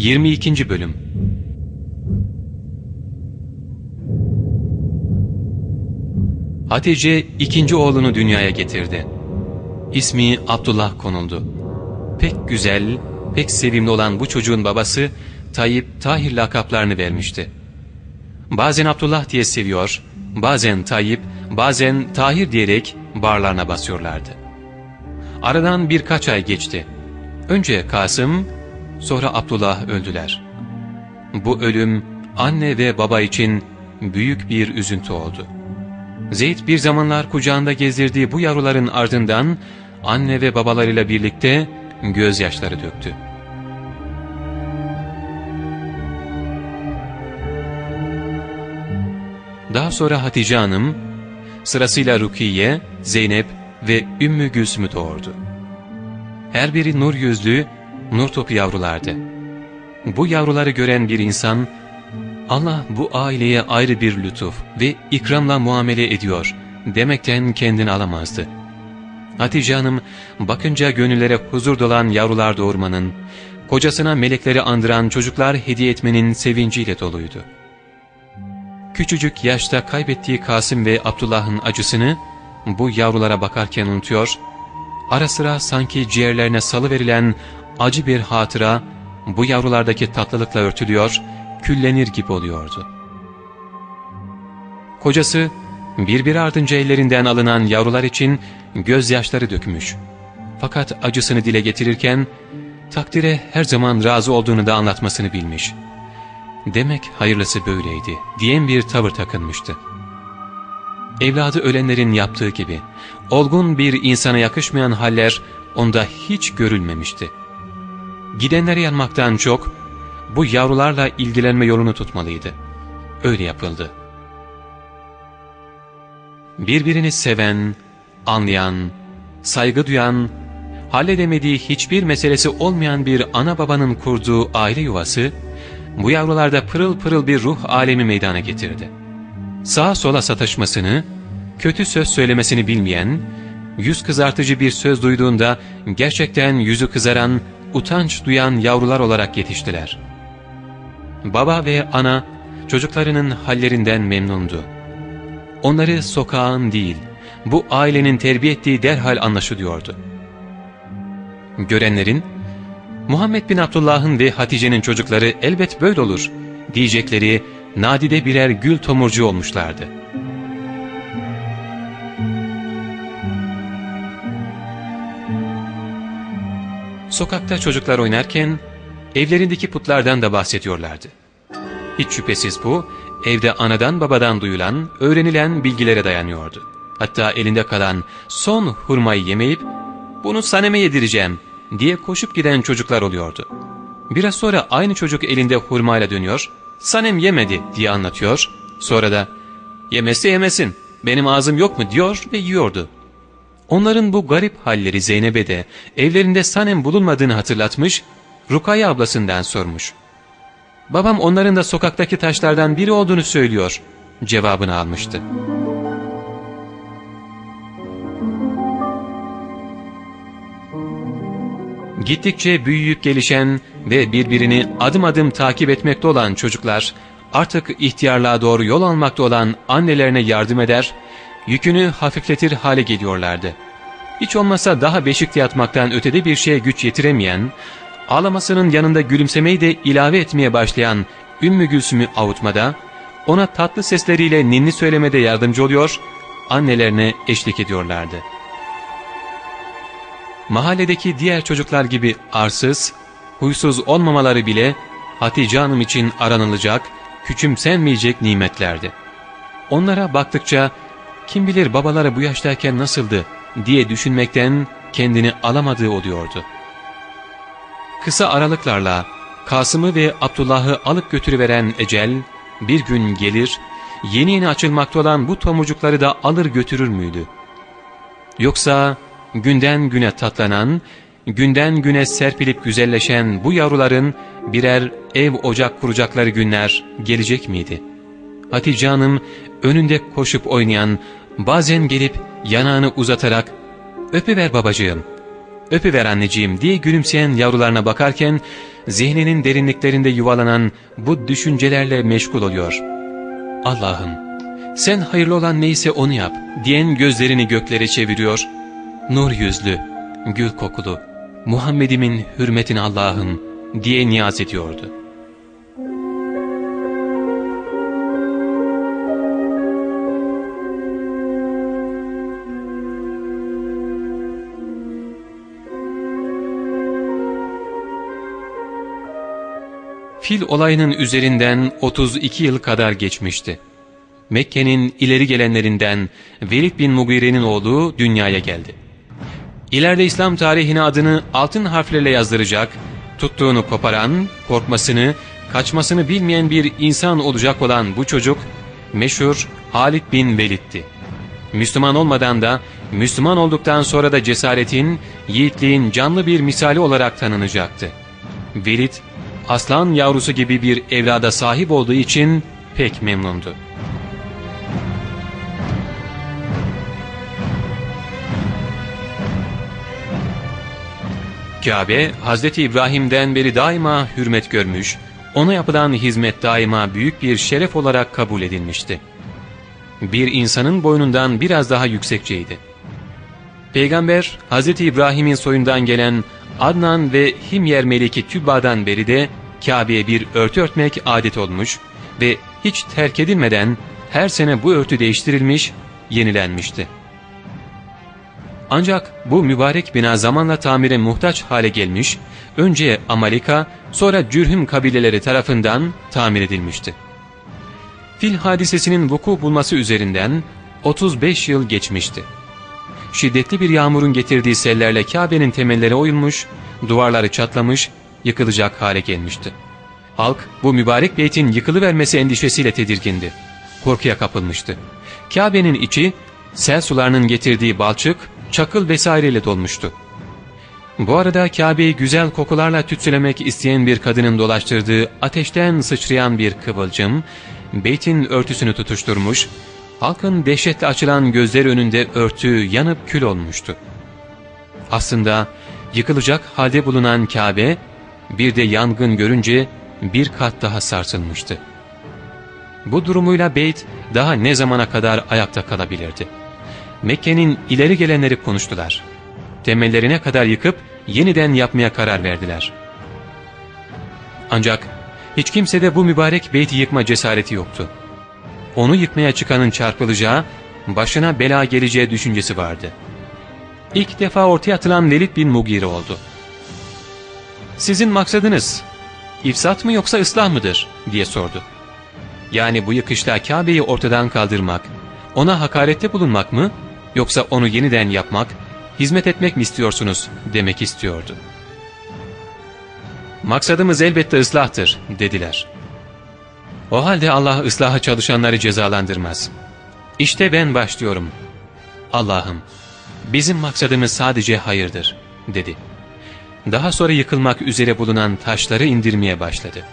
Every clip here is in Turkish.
22. Bölüm Hatice ikinci oğlunu dünyaya getirdi. İsmi Abdullah konuldu. Pek güzel, pek sevimli olan bu çocuğun babası Tayyip Tahir lakaplarını vermişti. Bazen Abdullah diye seviyor, bazen Tayyip, bazen Tahir diyerek barlarına basıyorlardı. Aradan birkaç ay geçti. Önce Kasım, sonra Abdullah öldüler. Bu ölüm anne ve baba için büyük bir üzüntü oldu. Zeyd bir zamanlar kucağında gezdirdiği bu yavruların ardından anne ve babalarıyla birlikte gözyaşları döktü. Daha sonra Hatice Hanım sırasıyla Rukiye, Zeynep ve Ümmü Gülsüm'ü doğurdu. Her biri nur yüzlü, nur topu yavrulardı. Bu yavruları gören bir insan, Allah bu aileye ayrı bir lütuf ve ikramla muamele ediyor demekten kendini alamazdı. Hatice Hanım bakınca gönüllere huzur dolan yavrular doğurmanın, kocasına melekleri andıran çocuklar hediye etmenin sevinciyle doluydu. Küçücük yaşta kaybettiği Kasım ve Abdullah'ın acısını bu yavrulara bakarken unutuyor, ara sıra sanki ciğerlerine salı verilen acı bir hatıra bu yavrulardaki tatlılıkla örtülüyor, küllenir gibi oluyordu. Kocası birbir ardınca ellerinden alınan yavrular için gözyaşları dökmüş. Fakat acısını dile getirirken takdire her zaman razı olduğunu da anlatmasını bilmiş. Demek hayırlısı böyleydi diyen bir tavır takınmıştı. Evladı ölenlerin yaptığı gibi olgun bir insana yakışmayan haller onda hiç görülmemişti. Gidenleri yanmaktan çok bu yavrularla ilgilenme yolunu tutmalıydı. Öyle yapıldı. Birbirini seven, anlayan, saygı duyan, halledemediği hiçbir meselesi olmayan bir ana babanın kurduğu aile yuvası, bu yavrularda pırıl pırıl bir ruh alemi meydana getirdi. Sağa sola sataşmasını, kötü söz söylemesini bilmeyen, yüz kızartıcı bir söz duyduğunda gerçekten yüzü kızaran, utanç duyan yavrular olarak yetiştiler. Baba ve ana çocuklarının hallerinden memnundu. Onları sokağın değil, bu ailenin terbiye ettiği derhal anlaşılıyordu. Görenlerin, Muhammed bin Abdullah'ın ve Hatice'nin çocukları elbet böyle olur diyecekleri nadide birer gül tomurcu olmuşlardı. Sokakta çocuklar oynarken evlerindeki putlardan da bahsediyorlardı. Hiç şüphesiz bu, evde anadan babadan duyulan, öğrenilen bilgilere dayanıyordu. Hatta elinde kalan son hurmayı yemeyip, ''Bunu Sanem'e yedireceğim.'' diye koşup giden çocuklar oluyordu. Biraz sonra aynı çocuk elinde hurmayla dönüyor, ''Sanem yemedi.'' diye anlatıyor. Sonra da ''Yemezse yemesin, benim ağzım yok mu?'' diyor ve yiyordu. Onların bu garip halleri Zeynep'e de evlerinde Sanem bulunmadığını hatırlatmış, Rukaya ablasından sormuş. Babam onların da sokaktaki taşlardan biri olduğunu söylüyor cevabını almıştı. Gittikçe büyüyüp gelişen ve birbirini adım adım takip etmekte olan çocuklar artık ihtiyarlığa doğru yol almakta olan annelerine yardım eder, yükünü hafifletir hale geliyorlardı. Hiç olmasa daha beşikte yatmaktan ötede bir şeye güç yetiremeyen, ağlamasının yanında gülümsemeyi de ilave etmeye başlayan Ümmü Gülsüm'ü avutmada, ona tatlı sesleriyle ninni söylemede yardımcı oluyor, annelerine eşlik ediyorlardı. Mahalledeki diğer çocuklar gibi arsız, huysuz olmamaları bile Hatice Hanım için aranılacak, küçümsenmeyecek nimetlerdi. Onlara baktıkça kim bilir babaları bu yaştayken nasıldı diye düşünmekten kendini alamadığı oluyordu. Kısa aralıklarla Kasım'ı ve Abdullah'ı alıp götürüveren ecel bir gün gelir, yeni yeni açılmakta olan bu tomurcukları da alır götürür müydü? Yoksa günden güne tatlanan, günden güne serpilip güzelleşen bu yavruların birer ev ocak kuracakları günler gelecek miydi? Hatice Hanım önünde koşup oynayan, bazen gelip yanağını uzatarak ''Öpüver babacığım, öpüver anneciğim'' diye gülümseyen yavrularına bakarken zihninin derinliklerinde yuvalanan bu düşüncelerle meşgul oluyor. Allah'ım sen hayırlı olan neyse onu yap diyen gözlerini göklere çeviriyor. Nur yüzlü, gül kokulu, Muhammed'imin hürmetine Allah'ım diye niyaz ediyordu. Fil olayının üzerinden 32 yıl kadar geçmişti. Mekke'nin ileri gelenlerinden Velid bin Mugire'nin oğlu dünyaya geldi. İleride İslam tarihine adını altın harflerle yazdıracak, tuttuğunu koparan, korkmasını, kaçmasını bilmeyen bir insan olacak olan bu çocuk, meşhur Halid bin Velid'ti. Müslüman olmadan da, Müslüman olduktan sonra da cesaretin, yiğitliğin canlı bir misali olarak tanınacaktı. Velid, aslan yavrusu gibi bir evlada sahip olduğu için pek memnundu. Kabe, Hz. İbrahim'den beri daima hürmet görmüş, ona yapılan hizmet daima büyük bir şeref olarak kabul edilmişti. Bir insanın boynundan biraz daha yüksekçeydi. Peygamber, Hz. İbrahim'in soyundan gelen Adnan ve Himyer Meleki Tübba'dan beri de Kabe'ye bir örtü örtmek adet olmuş ve hiç terk edilmeden her sene bu örtü değiştirilmiş, yenilenmişti. Ancak bu mübarek bina zamanla tamire muhtaç hale gelmiş, önce Amalika, sonra Cürhüm kabileleri tarafından tamir edilmişti. Fil hadisesinin vuku bulması üzerinden 35 yıl geçmişti. Şiddetli bir yağmurun getirdiği sellerle Kabe'nin temelleri oyulmuş, duvarları çatlamış, yıkılacak hale gelmişti. Halk bu mübarek beytin yıkılıvermesi endişesiyle tedirgindi. Korkuya kapılmıştı. Kabe'nin içi sel sularının getirdiği balçık, çakıl vesaireyle dolmuştu. Bu arada Kabe'yi güzel kokularla tütsülemek isteyen bir kadının dolaştırdığı ateşten sıçrayan bir kıvılcım, beytin örtüsünü tutuşturmuş, halkın dehşetle açılan gözler önünde örtü yanıp kül olmuştu. Aslında yıkılacak halde bulunan Kabe, bir de yangın görünce bir kat daha sarsılmıştı. Bu durumuyla beyt daha ne zamana kadar ayakta kalabilirdi? Mekke'nin ileri gelenleri konuştular. Temellerine kadar yıkıp yeniden yapmaya karar verdiler. Ancak hiç kimsede bu mübarek beyti yıkma cesareti yoktu. Onu yıkmaya çıkanın çarpılacağı, başına bela geleceği düşüncesi vardı. İlk defa ortaya atılan Velid bin Mugire oldu. ''Sizin maksadınız ifsat mı yoksa ıslah mıdır?'' diye sordu. Yani bu yıkışta Kabe'yi ortadan kaldırmak, ona hakarette bulunmak mı yoksa onu yeniden yapmak, hizmet etmek mi istiyorsunuz demek istiyordu. Maksadımız elbette ıslahtır dediler. O halde Allah ıslaha çalışanları cezalandırmaz. İşte ben başlıyorum. Allah'ım bizim maksadımız sadece hayırdır dedi. Daha sonra yıkılmak üzere bulunan taşları indirmeye başladı.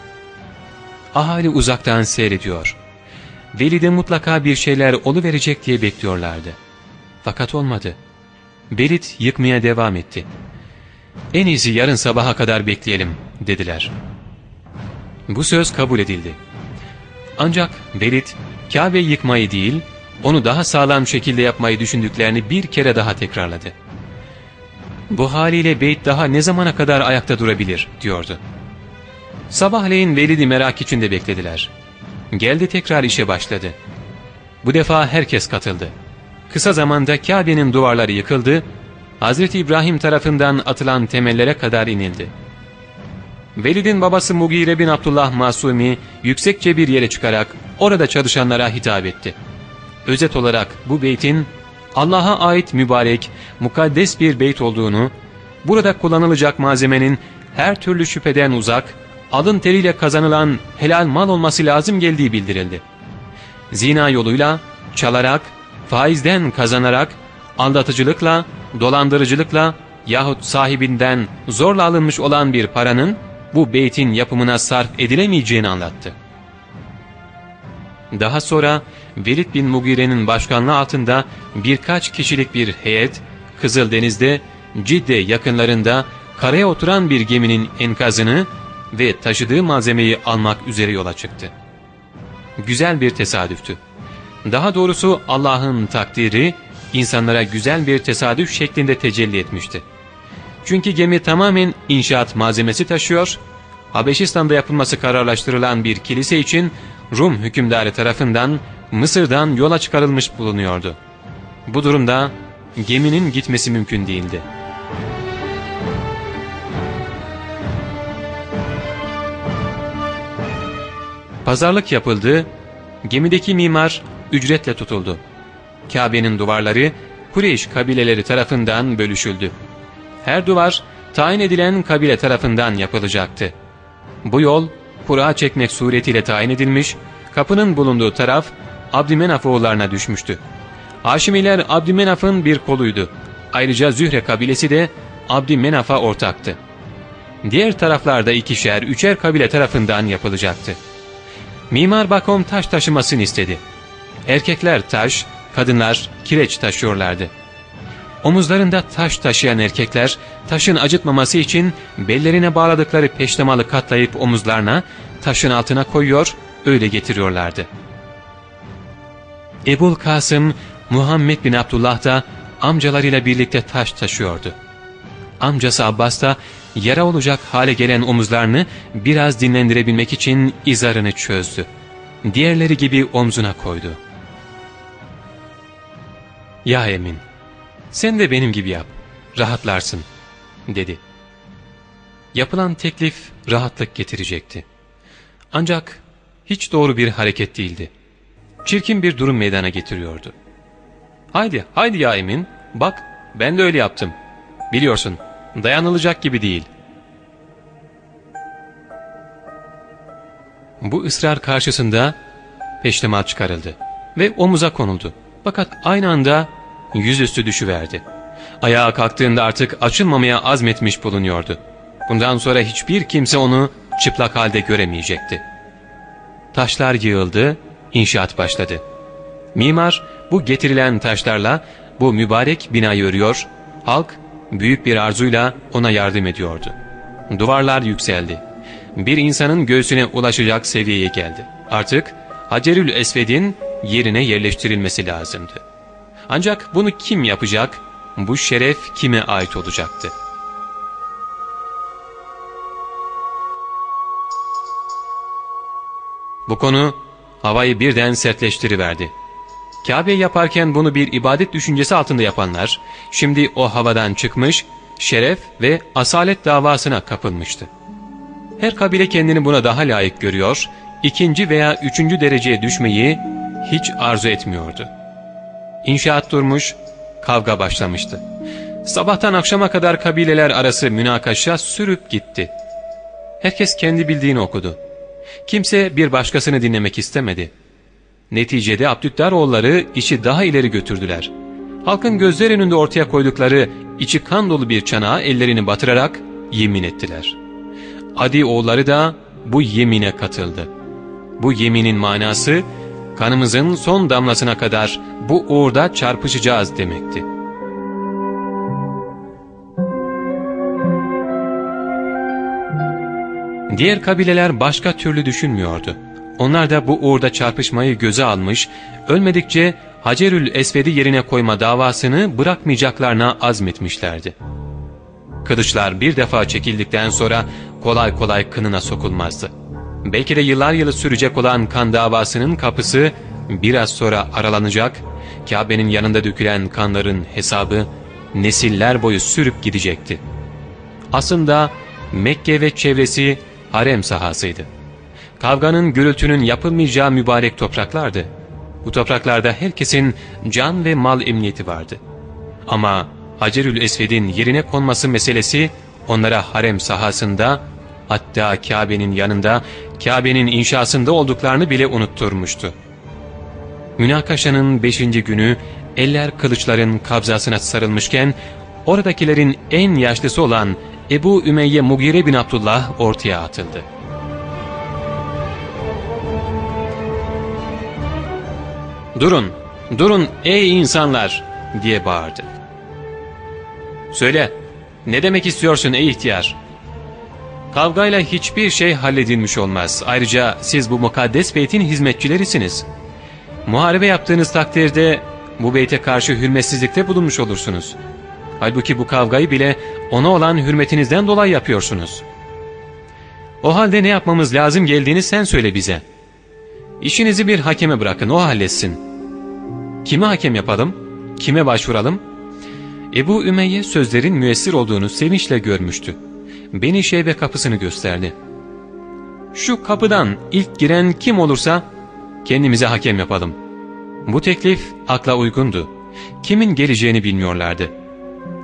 Ahali uzaktan seyrediyor. Velid'e mutlaka bir şeyler verecek diye bekliyorlardı. Fakat olmadı. Velid yıkmaya devam etti. En iyisi yarın sabaha kadar bekleyelim dediler. Bu söz kabul edildi. Ancak Velid Kabe yıkmayı değil, onu daha sağlam şekilde yapmayı düşündüklerini bir kere daha tekrarladı. Bu haliyle beyt daha ne zamana kadar ayakta durabilir diyordu. Sabahleyin Velid'i merak içinde beklediler. Geldi tekrar işe başladı. Bu defa herkes katıldı. Kısa zamanda Kabe'nin duvarları yıkıldı, Hz. İbrahim tarafından atılan temellere kadar inildi. Velid'in babası Mugire bin Abdullah Masumi yüksekçe bir yere çıkarak orada çalışanlara hitap etti. Özet olarak bu beytin Allah'a ait mübarek, mukaddes bir beyt olduğunu, burada kullanılacak malzemenin her türlü şüpheden uzak, alın teriyle kazanılan helal mal olması lazım geldiği bildirildi. Zina yoluyla, çalarak, faizden kazanarak, aldatıcılıkla, dolandırıcılıkla yahut sahibinden zorla alınmış olan bir paranın bu beytin yapımına sarf edilemeyeceğini anlattı. Daha sonra Velid bin Mugire'nin başkanlığı altında birkaç kişilik bir heyet Kızıldeniz'de Cidde yakınlarında karaya oturan bir geminin enkazını ve taşıdığı malzemeyi almak üzere yola çıktı. Güzel bir tesadüftü. Daha doğrusu Allah'ın takdiri insanlara güzel bir tesadüf şeklinde tecelli etmişti. Çünkü gemi tamamen inşaat malzemesi taşıyor, Habeşistan'da yapılması kararlaştırılan bir kilise için Rum hükümdarı tarafından Mısır'dan yola çıkarılmış bulunuyordu. Bu durumda geminin gitmesi mümkün değildi. Pazarlık yapıldı, gemideki mimar ücretle tutuldu. Kabe'nin duvarları Kureyş kabileleri tarafından bölüşüldü. Her duvar tayin edilen kabile tarafından yapılacaktı. Bu yol kura çekmek suretiyle tayin edilmiş, kapının bulunduğu taraf Abdümenaf oğullarına düşmüştü. Haşimiler Abdümenaf'ın bir koluydu. Ayrıca Zühre kabilesi de Abdümenaf'a ortaktı. Diğer taraflarda ikişer, üçer kabile tarafından yapılacaktı. Mimar Bakom taş taşımasını istedi. Erkekler taş, kadınlar kireç taşıyorlardı. Omuzlarında taş taşıyan erkekler taşın acıtmaması için bellerine bağladıkları peştemalı katlayıp omuzlarına taşın altına koyuyor, öyle getiriyorlardı. Ebul Kasım, Muhammed bin Abdullah da amcalarıyla birlikte taş taşıyordu. Amcası Abbas da yara olacak hale gelen omuzlarını biraz dinlendirebilmek için izarını çözdü. Diğerleri gibi omzuna koydu. ''Ya Emin, sen de benim gibi yap, rahatlarsın.'' dedi. Yapılan teklif rahatlık getirecekti. Ancak hiç doğru bir hareket değildi. Çirkin bir durum meydana getiriyordu. ''Haydi, haydi ya Emin, bak ben de öyle yaptım. Biliyorsun, dayanılacak gibi değil.'' Bu ısrar karşısında peştemal çıkarıldı ve omuza konuldu. Fakat aynı anda yüzüstü düşüverdi. Ayağa kalktığında artık açılmamaya azmetmiş bulunuyordu. Bundan sonra hiçbir kimse onu çıplak halde göremeyecekti. Taşlar yığıldı, inşaat başladı. Mimar bu getirilen taşlarla bu mübarek binayı örüyor, halk büyük bir arzuyla ona yardım ediyordu. Duvarlar yükseldi. Bir insanın göğsüne ulaşacak seviyeye geldi. Artık Hacerül Esved'in yerine yerleştirilmesi lazımdı. Ancak bunu kim yapacak? Bu şeref kime ait olacaktı? Bu konu havayı birden sertleştiriverdi. Kabe yaparken bunu bir ibadet düşüncesi altında yapanlar, şimdi o havadan çıkmış, şeref ve asalet davasına kapılmıştı. Her kabile kendini buna daha layık görüyor, ikinci veya üçüncü dereceye düşmeyi hiç arzu etmiyordu. İnşaat durmuş, kavga başlamıştı. Sabahtan akşama kadar kabileler arası münakaşa sürüp gitti. Herkes kendi bildiğini okudu. Kimse bir başkasını dinlemek istemedi. Neticede Abdüttaroğulları işi daha ileri götürdüler. Halkın gözler önünde ortaya koydukları içi kan dolu bir çanağa ellerini batırarak yemin ettiler. Adi oğulları da bu yemine katıldı. Bu yeminin manası kanımızın son damlasına kadar bu uğurda çarpışacağız demekti. Diğer kabileler başka türlü düşünmüyordu. Onlar da bu uğurda çarpışmayı göze almış, ölmedikçe Hacerül Esved'i yerine koyma davasını bırakmayacaklarına azmetmişlerdi. Kılıçlar bir defa çekildikten sonra kolay kolay kınına sokulmazdı. Belki de yıllar yılı sürecek olan kan davasının kapısı biraz sonra aralanacak, Kabe'nin yanında dökülen kanların hesabı nesiller boyu sürüp gidecekti. Aslında Mekke ve çevresi harem sahasıydı. Kavganın gürültünün yapılmayacağı mübarek topraklardı. Bu topraklarda herkesin can ve mal emniyeti vardı. Ama Hacerül Esved'in yerine konması meselesi onlara harem sahasında hatta Kabe'nin yanında Kabe'nin inşasında olduklarını bile unutturmuştu. Münakaşanın beşinci günü eller kılıçların kabzasına sarılmışken oradakilerin en yaşlısı olan Ebu Ümeyye Mugire bin Abdullah ortaya atıldı. ''Durun, durun ey insanlar!'' diye bağırdı. ''Söyle, ne demek istiyorsun ey ihtiyar?'' Kavgayla hiçbir şey halledilmiş olmaz. Ayrıca siz bu mukaddes beytin hizmetçilerisiniz. Muharebe yaptığınız takdirde bu beyte karşı hürmetsizlikte bulunmuş olursunuz. Halbuki bu kavgayı bile ona olan hürmetinizden dolayı yapıyorsunuz. O halde ne yapmamız lazım geldiğini sen söyle bize. İşinizi bir hakeme bırakın, o halletsin. Kime hakem yapalım? Kime başvuralım? Ebu Ümeyye sözlerin müessir olduğunu sevinçle görmüştü. Beni Şeybe kapısını gösterdi. Şu kapıdan ilk giren kim olursa kendimize hakem yapalım. Bu teklif akla uygundu. Kimin geleceğini bilmiyorlardı.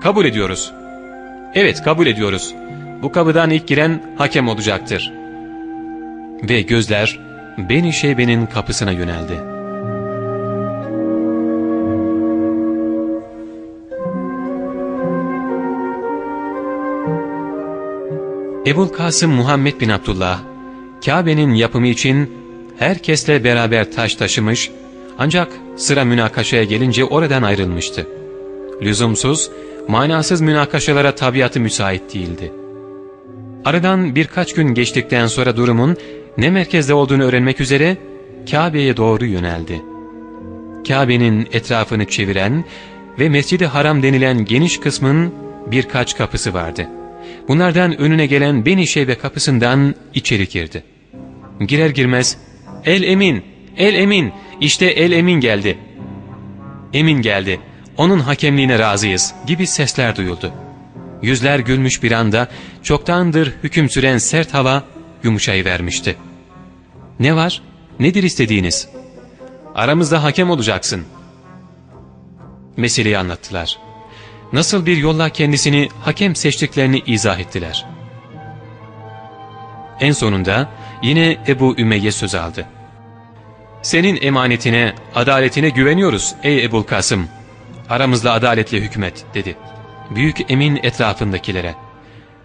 Kabul ediyoruz. Evet kabul ediyoruz. Bu kapıdan ilk giren hakem olacaktır. Ve gözler Beni Şeybe'nin kapısına yöneldi. Ebul Kasım Muhammed bin Abdullah, Kabe'nin yapımı için herkesle beraber taş taşımış ancak sıra münakaşaya gelince oradan ayrılmıştı. Lüzumsuz, manasız münakaşalara tabiatı müsait değildi. Aradan birkaç gün geçtikten sonra durumun ne merkezde olduğunu öğrenmek üzere Kabe'ye doğru yöneldi. Kabe'nin etrafını çeviren ve Mescid-i Haram denilen geniş kısmın birkaç kapısı vardı. Bunlardan önüne gelen Beni Şeybe kapısından içeri girdi. Girer girmez, ''El Emin, El Emin, işte El Emin geldi. Emin geldi, onun hakemliğine razıyız.'' gibi sesler duyuldu. Yüzler gülmüş bir anda çoktandır hüküm süren sert hava yumuşayıvermişti. ''Ne var? Nedir istediğiniz?'' ''Aramızda hakem olacaksın.'' Meseleyi anlattılar nasıl bir yolla kendisini hakem seçtiklerini izah ettiler. En sonunda yine Ebu Ümeyye söz aldı. Senin emanetine, adaletine güveniyoruz ey Ebul Kasım. Aramızda adaletle hükmet dedi. Büyük emin etrafındakilere.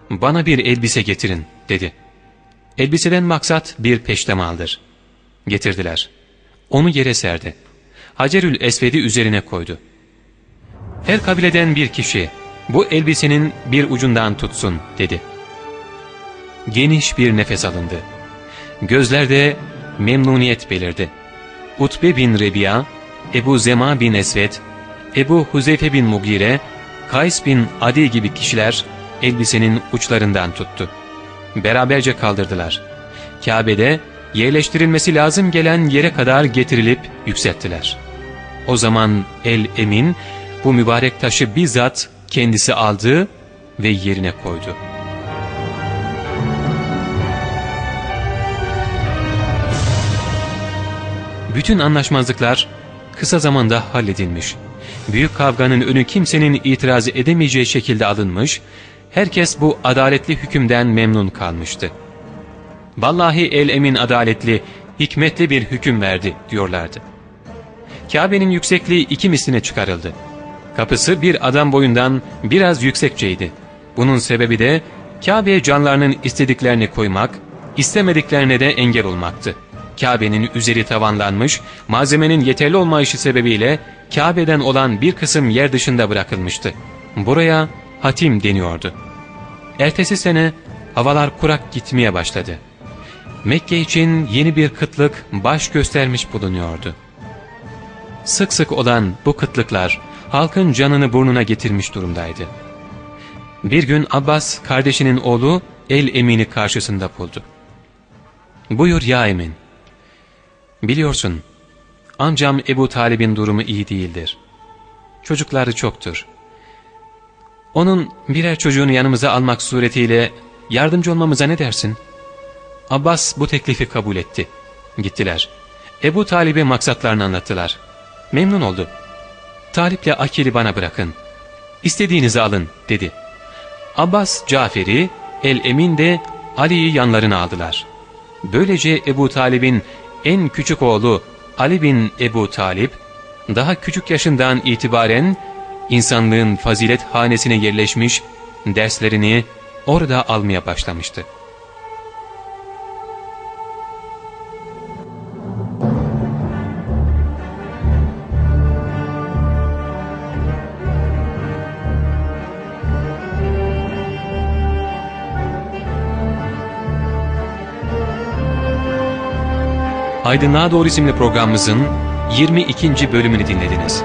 Bana bir elbise getirin dedi. Elbiseden maksat bir peştemaldır. Getirdiler. Onu yere serdi. Hacerül Esved'i üzerine koydu. Her kabileden bir kişi bu elbisenin bir ucundan tutsun dedi. Geniş bir nefes alındı. Gözlerde memnuniyet belirdi. Utbe bin Rebiya, Ebu Zema bin Esved, Ebu Huzeyfe bin Mugire, Kays bin Adi gibi kişiler elbisenin uçlarından tuttu. Beraberce kaldırdılar. Kabe'de yerleştirilmesi lazım gelen yere kadar getirilip yükselttiler. O zaman El Emin bu mübarek taşı bizzat kendisi aldı ve yerine koydu. Bütün anlaşmazlıklar kısa zamanda halledilmiş. Büyük kavganın önü kimsenin itiraz edemeyeceği şekilde alınmış, herkes bu adaletli hükümden memnun kalmıştı. Vallahi el emin adaletli, hikmetli bir hüküm verdi diyorlardı. Kabe'nin yüksekliği iki misline çıkarıldı. Kapısı bir adam boyundan biraz yüksekçeydi. Bunun sebebi de Kabe'ye canlarının istediklerini koymak, istemediklerine de engel olmaktı. Kabe'nin üzeri tavanlanmış, malzemenin yeterli olmayışı sebebiyle Kabe'den olan bir kısım yer dışında bırakılmıştı. Buraya hatim deniyordu. Ertesi sene havalar kurak gitmeye başladı. Mekke için yeni bir kıtlık baş göstermiş bulunuyordu. Sık sık olan bu kıtlıklar halkın canını burnuna getirmiş durumdaydı. Bir gün Abbas kardeşinin oğlu El Emin'i karşısında buldu. Buyur ya Emin. Biliyorsun amcam Ebu Talib'in durumu iyi değildir. Çocukları çoktur. Onun birer çocuğunu yanımıza almak suretiyle yardımcı olmamıza ne dersin? Abbas bu teklifi kabul etti. Gittiler. Ebu Talib'e maksatlarını anlattılar. Memnun oldu. Talip'le Akil'i bana bırakın. İstediğinizi alın dedi. Abbas, Cafer'i, El-Emin de Ali'yi yanlarına aldılar. Böylece Ebu Talib'in en küçük oğlu Ali bin Ebu Talip, daha küçük yaşından itibaren insanlığın fazilet hanesine yerleşmiş, derslerini orada almaya başlamıştı. Aydınlığa Doğru isimli programımızın 22. bölümünü dinlediniz.